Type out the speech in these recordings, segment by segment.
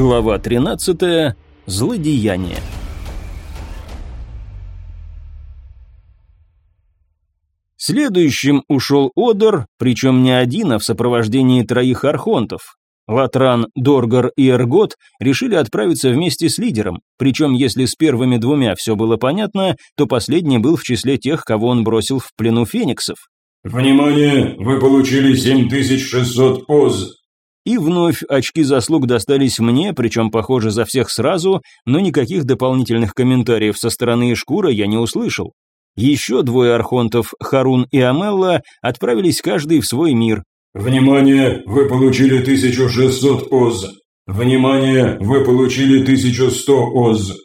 Глава 13. Злодеяние. Следующим ушел Одер, причем не один, а в сопровождении троих архонтов. Латран, Доргар и Эргот решили отправиться вместе с лидером, причем если с первыми двумя все было понятно, то последний был в числе тех, кого он бросил в плену фениксов. «Внимание! Вы получили 7600 ОЗ!» И вновь очки заслуг достались мне, причем, похоже, за всех сразу, но никаких дополнительных комментариев со стороны Шкура я не услышал. Еще двое архонтов, Харун и Амелла, отправились каждый в свой мир, Внимание, вы получили 1600 ОЗ. Внимание, вы получили 1100 ОЗ.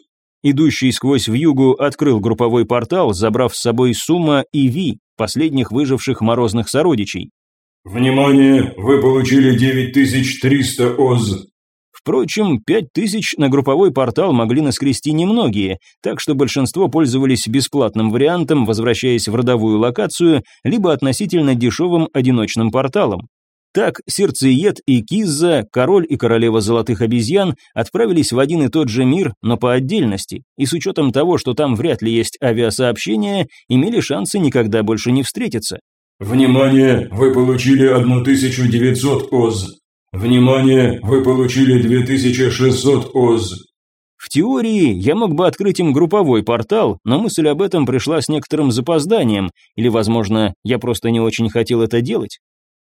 Идущий сквозь вьюгу открыл групповой портал, забрав с собой Сума и Ви, последних выживших морозных сородичей. Внимание, вы получили 9300 ОЗ. Впрочем, 5000 на групповой портал могли наскрести немногие, так что большинство пользовались бесплатным вариантом, возвращаясь в родовую локацию, либо относительно дешевым одиночным порталом. Так, Сердцеед и Кизза, король и королева золотых обезьян, отправились в один и тот же мир, но по отдельности, и с учетом того, что там вряд ли есть авиасообщение, имели шансы никогда больше не встретиться. «Внимание! Вы получили 1900 ОЗ. «Внимание! Вы получили 2600 ОЗ!» В теории я мог бы открыть им групповой портал, но мысль об этом пришла с некоторым запозданием, или, возможно, я просто не очень хотел это делать.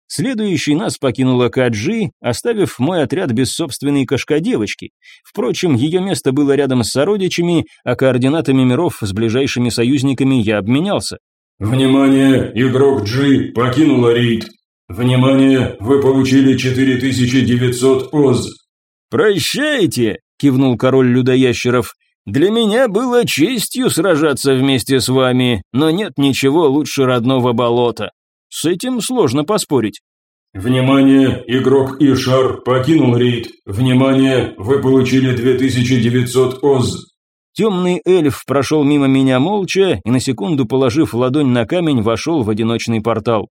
Следующий нас покинула Каджи, оставив мой отряд без собственной кошка-девочки. Впрочем, ее место было рядом с сородичами, а координатами миров с ближайшими союзниками я обменялся. «Внимание! Игрок Джи покинула рейд!» «Внимание! Вы получили 4900 ОЗ!» «Прощайте!» – кивнул король людоящеров. «Для меня было честью сражаться вместе с вами, но нет ничего лучше родного болота. С этим сложно поспорить». «Внимание! Игрок Ишар покинул рейд. Внимание! Вы получили 2900 ОЗ!» Темный эльф прошел мимо меня молча и на секунду, положив ладонь на камень, вошел в одиночный портал.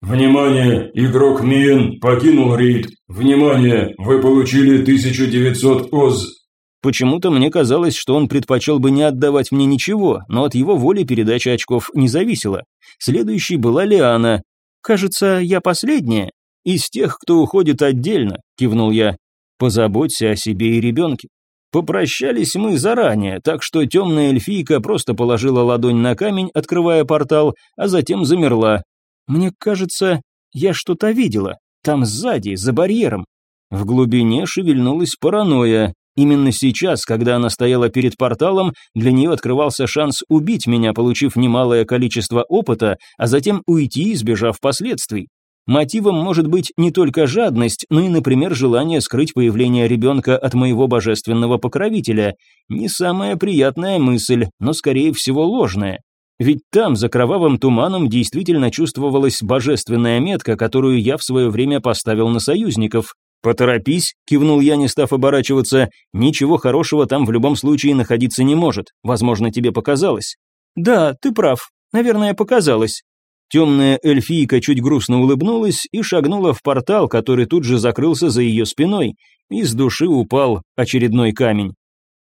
«Внимание! Игрок Миен покинул рейд! Внимание! Вы получили 1900 ОЗ!» Почему-то мне казалось, что он предпочел бы не отдавать мне ничего, но от его воли передача очков не зависела. Следующей была Лиана. «Кажется, я последняя. Из тех, кто уходит отдельно», — кивнул я. «Позаботься о себе и ребенке». Попрощались мы заранее, так что темная эльфийка просто положила ладонь на камень, открывая портал, а затем замерла, мне кажется, я что-то видела. Там сзади, за барьером. В глубине шевельнулась паранойя. Именно сейчас, когда она стояла перед порталом, для нее открывался шанс убить меня, получив немалое количество опыта, а затем уйти, избежав последствий. Мотивом может быть не только жадность, но и, например, желание скрыть появление ребенка от моего божественного покровителя. Не самая приятная мысль, но скорее всего ложная. Ведь там, за кровавым туманом, действительно чувствовалась божественная метка, которую я в свое время поставил на союзников. «Поторопись», — кивнул я, не став оборачиваться, «ничего хорошего там в любом случае находиться не может. Возможно, тебе показалось». «Да, ты прав. Наверное, показалось». Темная эльфийка чуть грустно улыбнулась и шагнула в портал, который тут же закрылся за ее спиной. Из души упал очередной камень.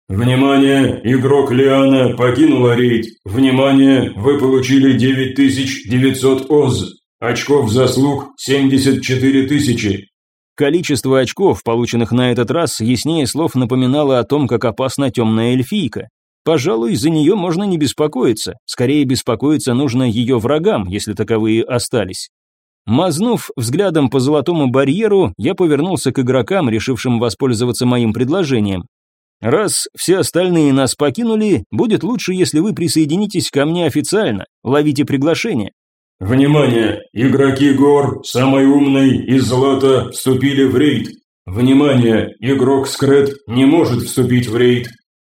Внимание! Игрок Лиана покинула рейд. Внимание! Вы получили 9900 ОЗ. Очков заслуг 74 тысячи. Количество очков, полученных на этот раз, яснее слов напоминало о том, как опасна темная эльфийка. Пожалуй, за нее можно не беспокоиться. Скорее беспокоиться нужно ее врагам, если таковые остались. Мазнув взглядом по золотому барьеру, я повернулся к игрокам, решившим воспользоваться моим предложением. Раз все остальные нас покинули, будет лучше, если вы присоединитесь ко мне официально, ловите приглашение. Внимание! Игроки гор, самый умный из злата, вступили в рейд. Внимание! Игрок Скрет не может вступить в рейд.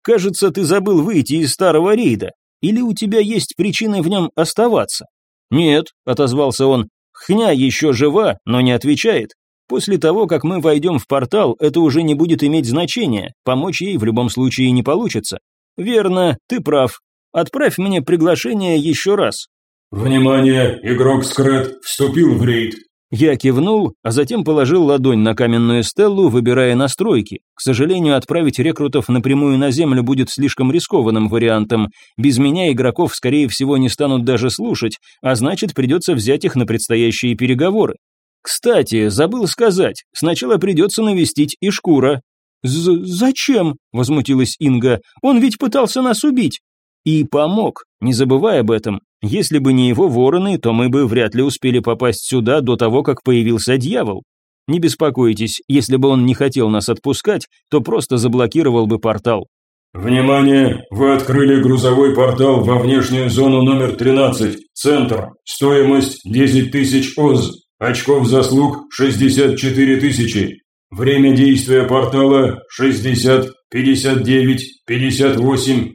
Кажется, ты забыл выйти из старого рейда. Или у тебя есть причины в нем оставаться? Нет, отозвался он. Хня еще жива, но не отвечает. После того, как мы войдем в портал, это уже не будет иметь значения, помочь ей в любом случае не получится. Верно, ты прав. Отправь мне приглашение еще раз. Внимание, игрок Скрэт вступил в рейд. Я кивнул, а затем положил ладонь на каменную стеллу, выбирая настройки. К сожалению, отправить рекрутов напрямую на землю будет слишком рискованным вариантом. Без меня игроков, скорее всего, не станут даже слушать, а значит, придется взять их на предстоящие переговоры. Кстати, забыл сказать, сначала придется навестить и шкура. «Зачем?» – возмутилась Инга. «Он ведь пытался нас убить». И помог, не забывай об этом. Если бы не его вороны, то мы бы вряд ли успели попасть сюда до того, как появился дьявол. Не беспокойтесь, если бы он не хотел нас отпускать, то просто заблокировал бы портал. Внимание! Вы открыли грузовой портал во внешнюю зону номер 13, центр. Стоимость 10 тысяч ОЗ. Очков заслуг 64 тысячи. Время действия портала 60, 59, 58,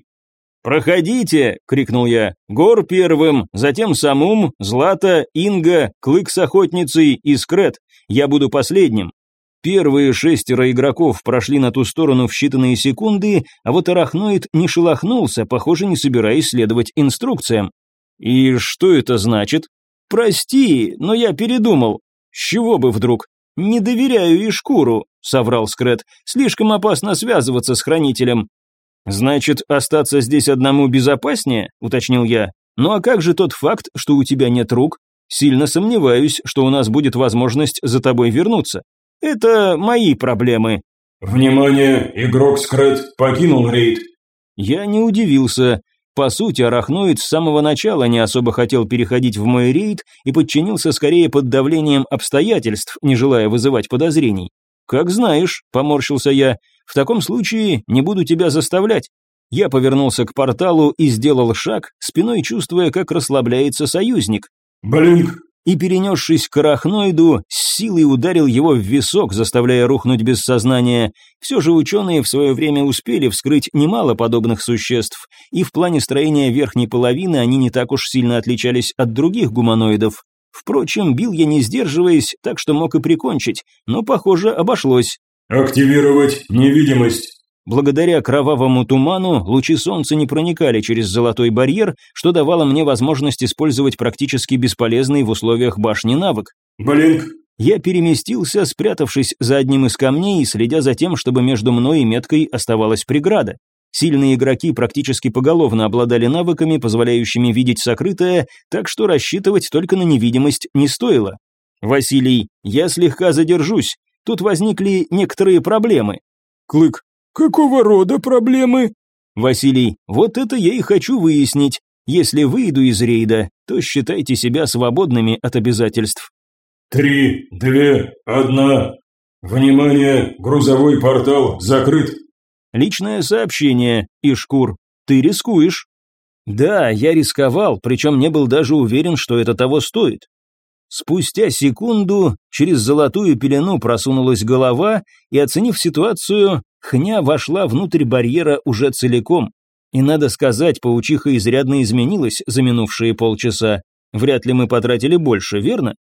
«Проходите!» — крикнул я. «Гор первым, затем Самум, Злата, Инга, Клык с охотницей и Скрет. Я буду последним». Первые шестеро игроков прошли на ту сторону в считанные секунды, а вот арахноид не шелохнулся, похоже, не собираясь следовать инструкциям. «И что это значит?» «Прости, но я передумал. С чего бы вдруг?» «Не доверяю и шкуру», — соврал Скрет. «Слишком опасно связываться с хранителем. «Значит, остаться здесь одному безопаснее?» – уточнил я. «Ну а как же тот факт, что у тебя нет рук? Сильно сомневаюсь, что у нас будет возможность за тобой вернуться. Это мои проблемы». «Внимание! Игрок Скрет покинул рейд». Я не удивился. По сути, арахноид с самого начала не особо хотел переходить в мой рейд и подчинился скорее под давлением обстоятельств, не желая вызывать подозрений. «Как знаешь», — поморщился я, — «в таком случае не буду тебя заставлять». Я повернулся к порталу и сделал шаг, спиной чувствуя, как расслабляется союзник. «Блинк!» И, перенесшись к арахноиду, с силой ударил его в висок, заставляя рухнуть без сознания. Все же ученые в свое время успели вскрыть немало подобных существ, и в плане строения верхней половины они не так уж сильно отличались от других гуманоидов. Впрочем, бил я не сдерживаясь, так что мог и прикончить, но, похоже, обошлось. «Активировать невидимость». Благодаря кровавому туману лучи солнца не проникали через золотой барьер, что давало мне возможность использовать практически бесполезный в условиях башни навык. «Блинк». Я переместился, спрятавшись за одним из камней и следя за тем, чтобы между мной и меткой оставалась преграда. Сильные игроки практически поголовно обладали навыками, позволяющими видеть сокрытое, так что рассчитывать только на невидимость не стоило. «Василий, я слегка задержусь. Тут возникли некоторые проблемы». «Клык, какого рода проблемы?» «Василий, вот это я и хочу выяснить. Если выйду из рейда, то считайте себя свободными от обязательств». «Три, две, одна. Внимание, грузовой портал закрыт. Личное сообщение, Ишкур. Ты рискуешь. Да, я рисковал, причем не был даже уверен, что это того стоит. Спустя секунду через золотую пелену просунулась голова, и, оценив ситуацию, хня вошла внутрь барьера уже целиком. И надо сказать, паучиха изрядно изменилась за минувшие полчаса. Вряд ли мы потратили больше, верно?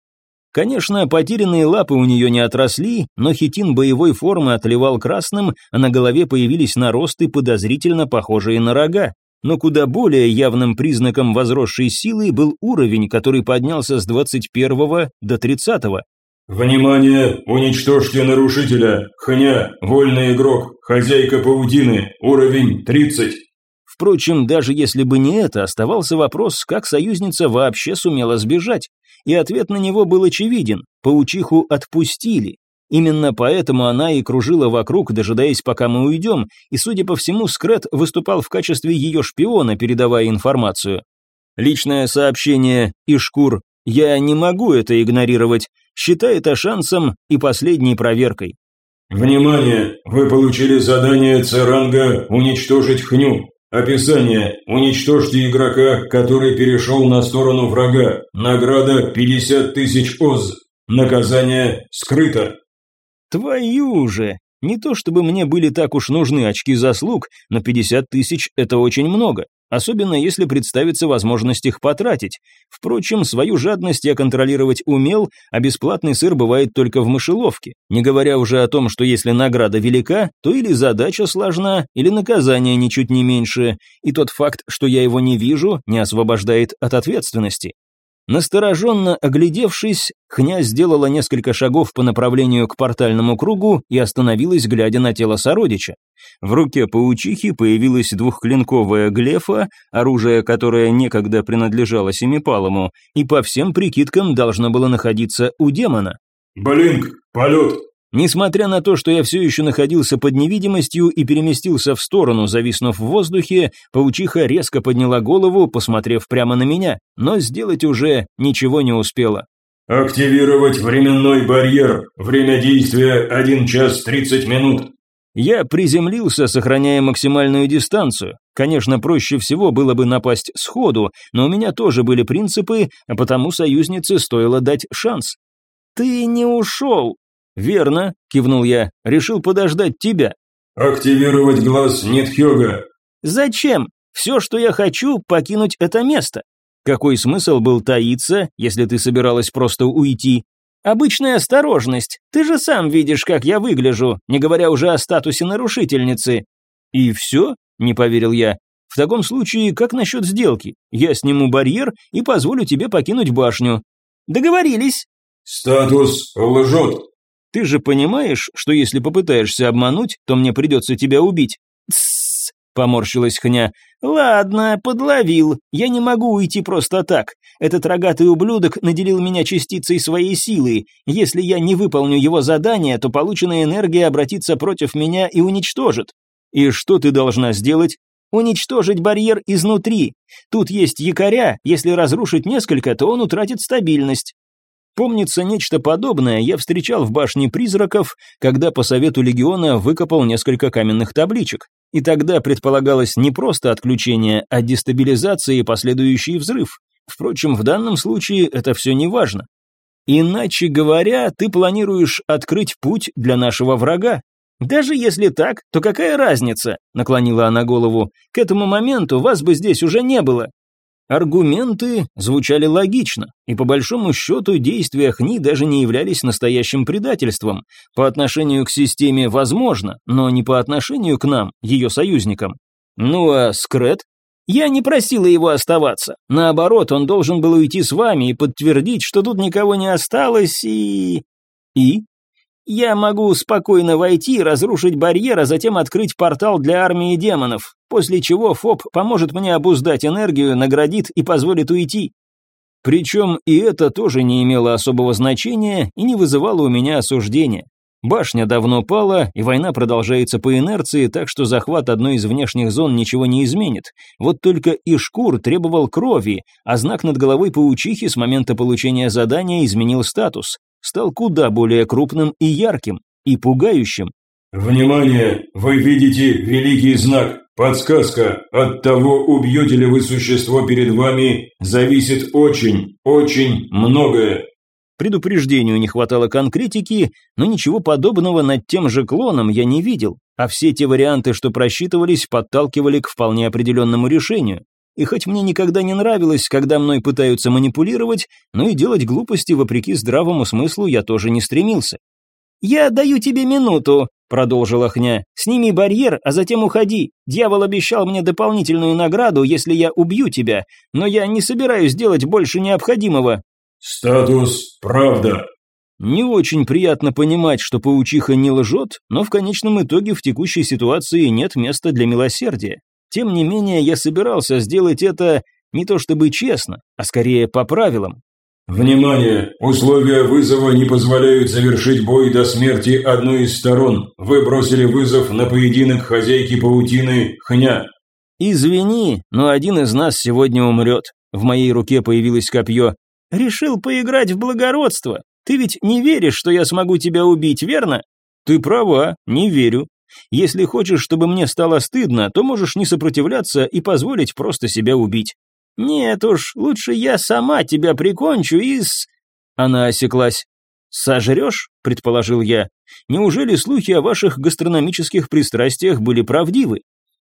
Конечно, потерянные лапы у нее не отросли, но хитин боевой формы отливал красным, а на голове появились наросты, подозрительно похожие на рога. Но куда более явным признаком возросшей силы был уровень, который поднялся с 21 до 30. -го. «Внимание! Уничтожьте нарушителя! Хня! Вольный игрок! Хозяйка паутины! Уровень 30!» Впрочем, даже если бы не это, оставался вопрос, как союзница вообще сумела сбежать и ответ на него был очевиден – паучиху отпустили. Именно поэтому она и кружила вокруг, дожидаясь, пока мы уйдем, и, судя по всему, Скрет выступал в качестве ее шпиона, передавая информацию. Личное сообщение «Ишкур», я не могу это игнорировать, считай это шансом и последней проверкой. «Внимание! Вы получили задание Церанга уничтожить Хню. Описание. Уничтожьте игрока, который перешел на сторону врага. Награда 50 тысяч ОЗ. Наказание скрыто. Твою же! Не то чтобы мне были так уж нужны очки заслуг, но 50 тысяч – это очень много особенно если представится возможность их потратить. Впрочем, свою жадность я контролировать умел, а бесплатный сыр бывает только в мышеловке. Не говоря уже о том, что если награда велика, то или задача сложна, или наказание ничуть не меньше, и тот факт, что я его не вижу, не освобождает от ответственности. Настороженно оглядевшись, Хня сделала несколько шагов по направлению к портальному кругу и остановилась, глядя на тело сородича. В руке паучихи появилась двухклинковая глефа, оружие, которое некогда принадлежало Семипалому, и по всем прикидкам должно было находиться у демона. «Блинк, полет!» Несмотря на то, что я все еще находился под невидимостью и переместился в сторону, зависнув в воздухе, паучиха резко подняла голову, посмотрев прямо на меня, но сделать уже ничего не успела. «Активировать временной барьер. Время действия 1 час 30 минут». Я приземлился, сохраняя максимальную дистанцию. Конечно, проще всего было бы напасть сходу, но у меня тоже были принципы, а потому союзнице стоило дать шанс. «Ты не ушел», «Верно», – кивнул я, – «решил подождать тебя». «Активировать глаз Нитхёга». «Зачем? Все, что я хочу, покинуть это место. Какой смысл был таиться, если ты собиралась просто уйти? Обычная осторожность. Ты же сам видишь, как я выгляжу, не говоря уже о статусе нарушительницы». «И все?» – не поверил я. «В таком случае, как насчет сделки? Я сниму барьер и позволю тебе покинуть башню». «Договорились». «Статус лжет», ты же понимаешь, что если попытаешься обмануть, то мне придется тебя убить?» «Тссс», — поморщилась Хня. «Ладно, подловил. Я не могу уйти просто так. Этот рогатый ублюдок наделил меня частицей своей силы. Если я не выполню его задание, то полученная энергия обратится против меня и уничтожит. И что ты должна сделать? Уничтожить барьер изнутри. Тут есть якоря, если разрушить несколько, то он утратит стабильность. Помнится, нечто подобное я встречал в башне призраков, когда по совету легиона выкопал несколько каменных табличек. И тогда предполагалось не просто отключение, а дестабилизация и последующий взрыв. Впрочем, в данном случае это все не важно. Иначе говоря, ты планируешь открыть путь для нашего врага. Даже если так, то какая разница, наклонила она голову. К этому моменту вас бы здесь уже не было. Аргументы звучали логично, и по большому счету действия Хни даже не являлись настоящим предательством. По отношению к системе возможно, но не по отношению к нам, ее союзникам. Ну а Скрет? Я не просила его оставаться. Наоборот, он должен был уйти с вами и подтвердить, что тут никого не осталось и... И? Я могу спокойно войти, разрушить барьер, а затем открыть портал для армии демонов, после чего ФОП поможет мне обуздать энергию, наградит и позволит уйти. Причем и это тоже не имело особого значения и не вызывало у меня осуждения. Башня давно пала, и война продолжается по инерции, так что захват одной из внешних зон ничего не изменит. Вот только Ишкур требовал крови, а знак над головой паучихи с момента получения задания изменил статус стал куда более крупным и ярким, и пугающим. «Внимание! Вы видите великий знак. Подсказка. От того, убьете ли вы существо перед вами, зависит очень, очень многое». Предупреждению не хватало конкретики, но ничего подобного над тем же клоном я не видел, а все те варианты, что просчитывались, подталкивали к вполне определенному решению. И хоть мне никогда не нравилось, когда мной пытаются манипулировать, но и делать глупости вопреки здравому смыслу я тоже не стремился. «Я даю тебе минуту», — продолжила Хня. «Сними барьер, а затем уходи. Дьявол обещал мне дополнительную награду, если я убью тебя, но я не собираюсь делать больше необходимого». «Статус «Правда». Не очень приятно понимать, что паучиха не лжет, но в конечном итоге в текущей ситуации нет места для милосердия. Тем не менее, я собирался сделать это не то чтобы честно, а скорее по правилам. «Внимание! Условия вызова не позволяют завершить бой до смерти одной из сторон. Вы бросили вызов на поединок хозяйки паутины Хня». «Извини, но один из нас сегодня умрет». В моей руке появилось копье. «Решил поиграть в благородство. Ты ведь не веришь, что я смогу тебя убить, верно?» «Ты права, не верю. Если хочешь, чтобы мне стало стыдно, то можешь не сопротивляться и позволить просто себя убить. Нет уж, лучше я сама тебя прикончу и с...» Она осеклась. «Сожрешь?» – предположил я. «Неужели слухи о ваших гастрономических пристрастиях были правдивы?»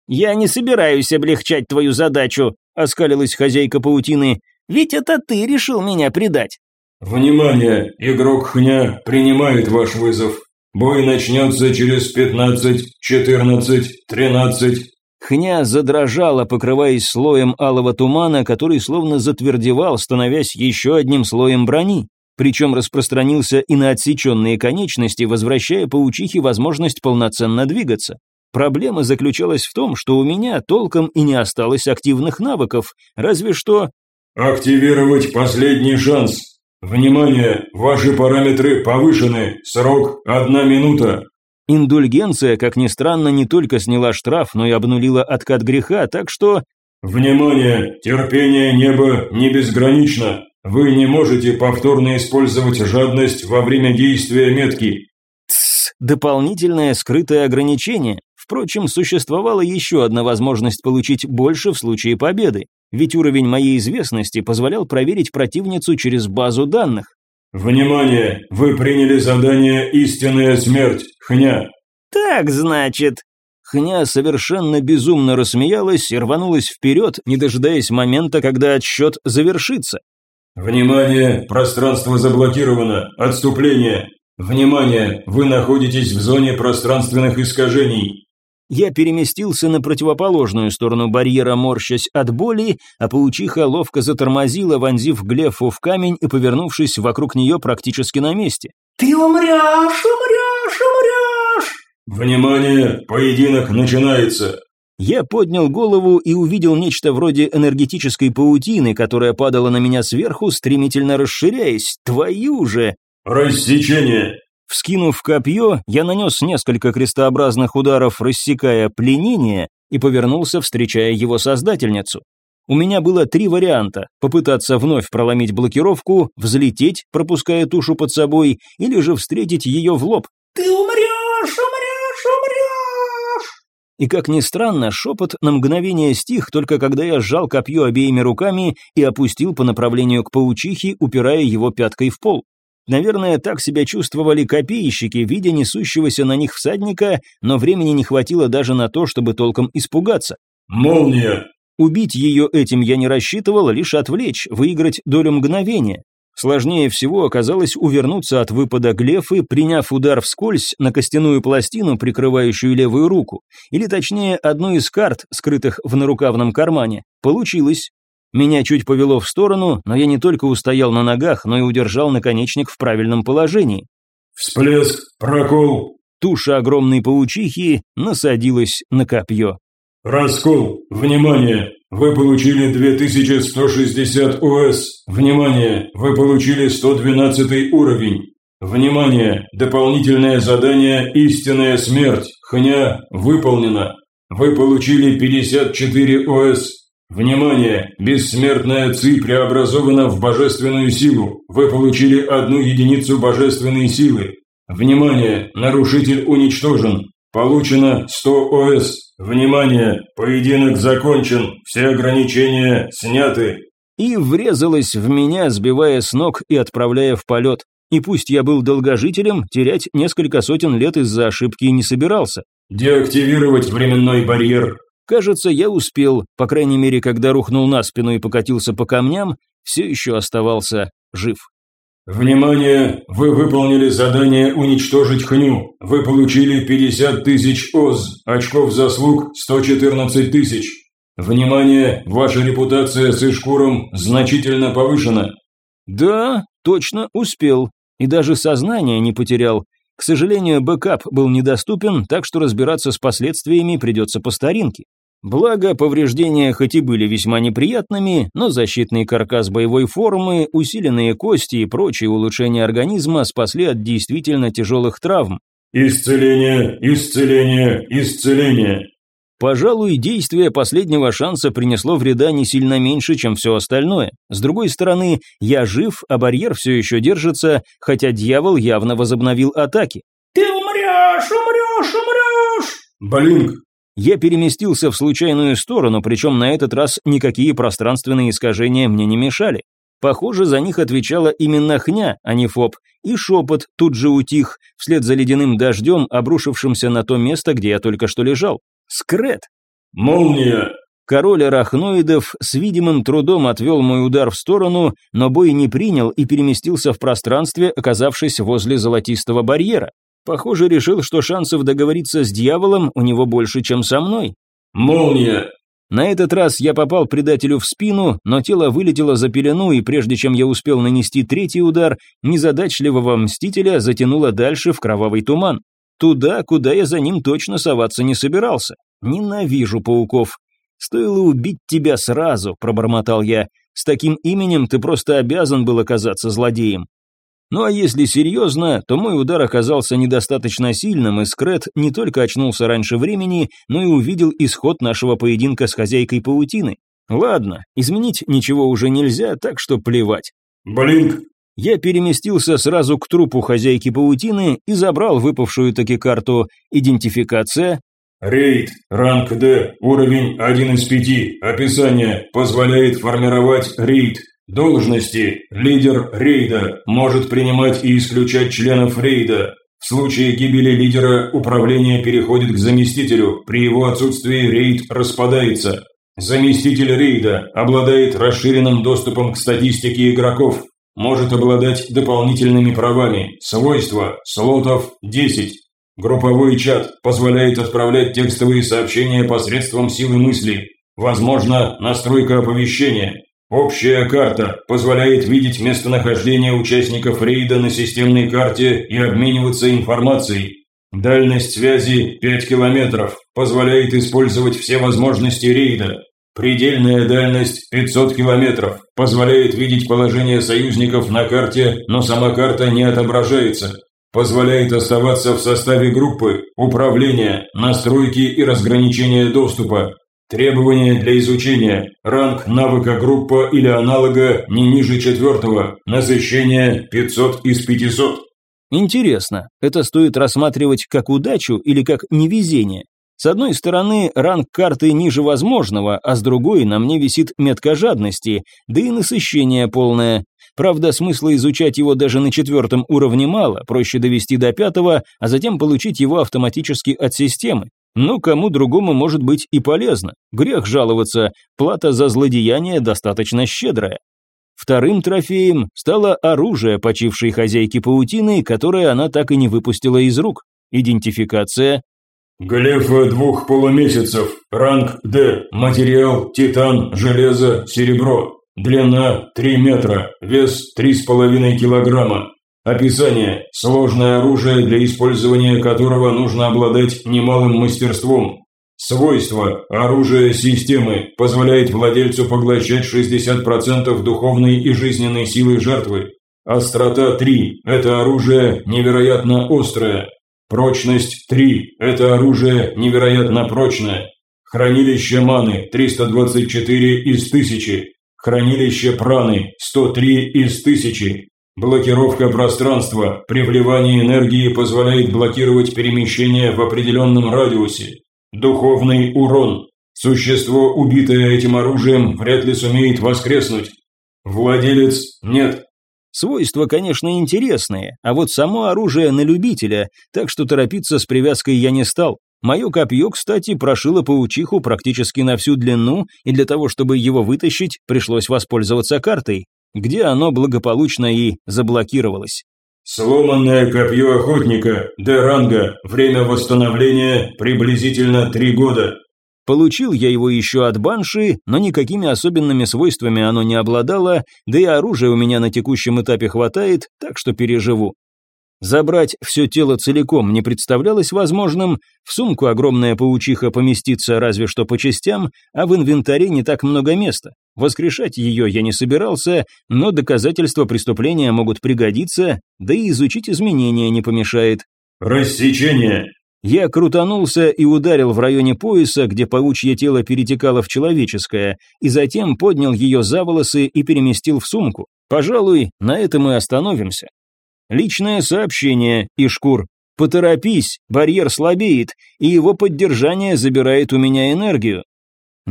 «Я не собираюсь облегчать твою задачу», – оскалилась хозяйка паутины. «Ведь это ты решил меня предать». «Внимание! Игрок Хня принимает ваш вызов. Бой начнется через 15, 14, 13. Хня задрожала, покрываясь слоем алого тумана, который словно затвердевал, становясь еще одним слоем брони. Причем распространился и на отсеченные конечности, возвращая паучихе возможность полноценно двигаться. Проблема заключалась в том, что у меня толком и не осталось активных навыков, разве что... «Активировать последний шанс. Внимание, ваши параметры повышены. Срок – одна минута. Индульгенция, как ни странно, не только сняла штраф, но и обнулила откат греха, так что... Внимание! Терпение неба не безгранично. Вы не можете повторно использовать жадность во время действия метки. Тсс, дополнительное скрытое ограничение. Впрочем, существовала еще одна возможность получить больше в случае победы, ведь уровень моей известности позволял проверить противницу через базу данных. «Внимание! Вы приняли задание «Истинная смерть», Хня!» «Так, значит...» Хня совершенно безумно рассмеялась и рванулась вперед, не дожидаясь момента, когда отсчет завершится. «Внимание! Пространство заблокировано! Отступление! Внимание! Вы находитесь в зоне пространственных искажений!» Я переместился на противоположную сторону барьера, морщась от боли, а паучиха ловко затормозила, вонзив глефу в камень и повернувшись вокруг нее практически на месте. «Ты умрешь, умрешь, умрешь!» «Внимание! Поединок начинается!» Я поднял голову и увидел нечто вроде энергетической паутины, которая падала на меня сверху, стремительно расширяясь. Твою же! «Рассечение!» Вскинув копье, я нанес несколько крестообразных ударов, рассекая пленение, и повернулся, встречая его создательницу. У меня было три варианта – попытаться вновь проломить блокировку, взлететь, пропуская тушу под собой, или же встретить ее в лоб. «Ты умрешь, умрешь, умрешь!» И как ни странно, шепот на мгновение стих, только когда я сжал копье обеими руками и опустил по направлению к паучихе, упирая его пяткой в пол. Наверное, так себя чувствовали копейщики, видя несущегося на них всадника, но времени не хватило даже на то, чтобы толком испугаться. «Молния!» Убить ее этим я не рассчитывал, лишь отвлечь, выиграть долю мгновения. Сложнее всего оказалось увернуться от выпада глефы, приняв удар вскользь на костяную пластину, прикрывающую левую руку, или точнее одну из карт, скрытых в нарукавном кармане. Получилось. Меня чуть повело в сторону, но я не только устоял на ногах, но и удержал наконечник в правильном положении. «Всплеск! Прокол!» Туша огромной паучихи насадилась на копье. «Раскол! Внимание! Вы получили 2160 ОС! Внимание! Вы получили 112 уровень! Внимание! Дополнительное задание «Истинная смерть» Хня выполнено! Вы получили 54 ОС! Внимание! Бессмертная ЦИ преобразована в божественную силу. Вы получили одну единицу божественной силы. Внимание! Нарушитель уничтожен. Получено 100 ОС. Внимание! Поединок закончен. Все ограничения сняты. И врезалась в меня, сбивая с ног и отправляя в полет. И пусть я был долгожителем, терять несколько сотен лет из-за ошибки не собирался. Деактивировать временной барьер. Кажется, я успел, по крайней мере, когда рухнул на спину и покатился по камням, все еще оставался жив. Внимание! Вы выполнили задание «Уничтожить Хню». Вы получили 50 тысяч ОЗ, очков заслуг 114 тысяч. Внимание! Ваша репутация с Ишкуром значительно повышена. Да, точно успел. И даже сознание не потерял. К сожалению, бэкап был недоступен, так что разбираться с последствиями придется по старинке. Благо, повреждения хоть и были весьма неприятными, но защитный каркас боевой формы, усиленные кости и прочие улучшения организма спасли от действительно тяжелых травм. Исцеление, исцеление, исцеление. Пожалуй, действие последнего шанса принесло вреда не сильно меньше, чем все остальное. С другой стороны, я жив, а барьер все еще держится, хотя дьявол явно возобновил атаки. «Ты умрешь, умрешь, умрешь!» Блинк, я переместился в случайную сторону, причем на этот раз никакие пространственные искажения мне не мешали. Похоже, за них отвечала именно хня, а не фоб, и шепот тут же утих, вслед за ледяным дождем, обрушившимся на то место, где я только что лежал. Скрет! Молния! Король арахноидов с видимым трудом отвел мой удар в сторону, но бой не принял и переместился в пространстве, оказавшись возле золотистого барьера. Похоже, решил, что шансов договориться с дьяволом у него больше, чем со мной. Молния. На этот раз я попал предателю в спину, но тело вылетело за пелену, и прежде чем я успел нанести третий удар, незадачливого мстителя затянуло дальше в кровавый туман. Туда, куда я за ним точно соваться не собирался. Ненавижу пауков. «Стоило убить тебя сразу», — пробормотал я. «С таким именем ты просто обязан был оказаться злодеем». Ну а если серьезно, то мой удар оказался недостаточно сильным, и Скрет не только очнулся раньше времени, но и увидел исход нашего поединка с хозяйкой паутины. Ладно, изменить ничего уже нельзя, так что плевать. Блинк. Я переместился сразу к трупу хозяйки паутины и забрал выпавшую таки карту «Идентификация». Рейд. Ранг Д. Уровень 1 из 5. Описание. Позволяет формировать рейд. Должности. Лидер рейда. Может принимать и исключать членов рейда. В случае гибели лидера управление переходит к заместителю. При его отсутствии рейд распадается. Заместитель рейда обладает расширенным доступом к статистике игроков. Может обладать дополнительными правами. Свойства. Слотов 10. Групповой чат позволяет отправлять текстовые сообщения посредством силы мысли. Возможно, настройка оповещения. Общая карта позволяет видеть местонахождение участников рейда на системной карте и обмениваться информацией. Дальность связи 5 километров позволяет использовать все возможности рейда. Предельная дальность 500 километров позволяет видеть положение союзников на карте, но сама карта не отображается. Позволяет оставаться в составе группы, управления, настройки и разграничения доступа, Требования для изучения. Ранг навыка группа или аналога не ниже четвертого. Насыщение 500 из 500. Интересно, это стоит рассматривать как удачу или как невезение? С одной стороны, ранг карты ниже возможного, а с другой на мне висит метка жадности, да и насыщение полное. Правда, смысла изучать его даже на четвертом уровне мало, проще довести до пятого, а затем получить его автоматически от системы. Но кому другому может быть и полезно. Грех жаловаться, плата за злодеяние достаточно щедрая. Вторым трофеем стало оружие почившей хозяйки паутины, которое она так и не выпустила из рук. Идентификация. Глефа двух полумесяцев. Ранг Д. Материал титан, железо, серебро. Длина 3 метра. Вес 3,5 килограмма. Описание. Сложное оружие, для использования которого нужно обладать немалым мастерством. Свойства. Оружие системы позволяет владельцу поглощать 60% духовной и жизненной силы жертвы. Острота 3. Это оружие невероятно острое. Прочность 3. Это оружие невероятно прочное. Хранилище маны 324 из 1000. Хранилище праны 103 из 1000. Блокировка пространства при вливании энергии позволяет блокировать перемещение в определенном радиусе. Духовный урон. Существо, убитое этим оружием, вряд ли сумеет воскреснуть. Владелец нет. Свойства, конечно, интересные, а вот само оружие на любителя, так что торопиться с привязкой я не стал. Мое копье, кстати, прошило паучиху практически на всю длину, и для того, чтобы его вытащить, пришлось воспользоваться картой где оно благополучно и заблокировалось. Сломанное копье охотника, Д-ранга, время восстановления приблизительно три года. Получил я его еще от банши, но никакими особенными свойствами оно не обладало, да и оружия у меня на текущем этапе хватает, так что переживу. Забрать все тело целиком не представлялось возможным, в сумку огромная паучиха поместится разве что по частям, а в инвентаре не так много места. Воскрешать ее я не собирался, но доказательства преступления могут пригодиться, да и изучить изменения не помешает. «Рассечение!» Я крутанулся и ударил в районе пояса, где паучье тело перетекало в человеческое, и затем поднял ее за волосы и переместил в сумку. Пожалуй, на этом и остановимся. Личное сообщение, Ишкур. Поторопись, барьер слабеет, и его поддержание забирает у меня энергию.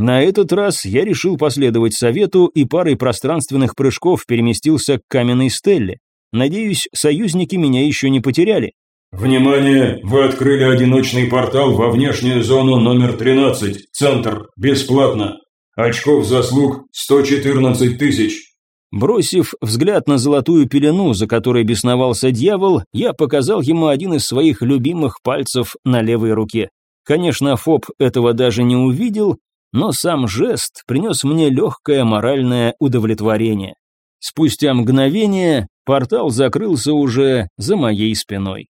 На этот раз я решил последовать совету и парой пространственных прыжков переместился к каменной стелле. Надеюсь, союзники меня еще не потеряли. «Внимание! Вы открыли одиночный портал во внешнюю зону номер 13, центр, бесплатно. Очков заслуг 114 тысяч. Бросив взгляд на золотую пелену, за которой бесновался дьявол, я показал ему один из своих любимых пальцев на левой руке. Конечно, Фоб этого даже не увидел, но сам жест принес мне легкое моральное удовлетворение. Спустя мгновение портал закрылся уже за моей спиной.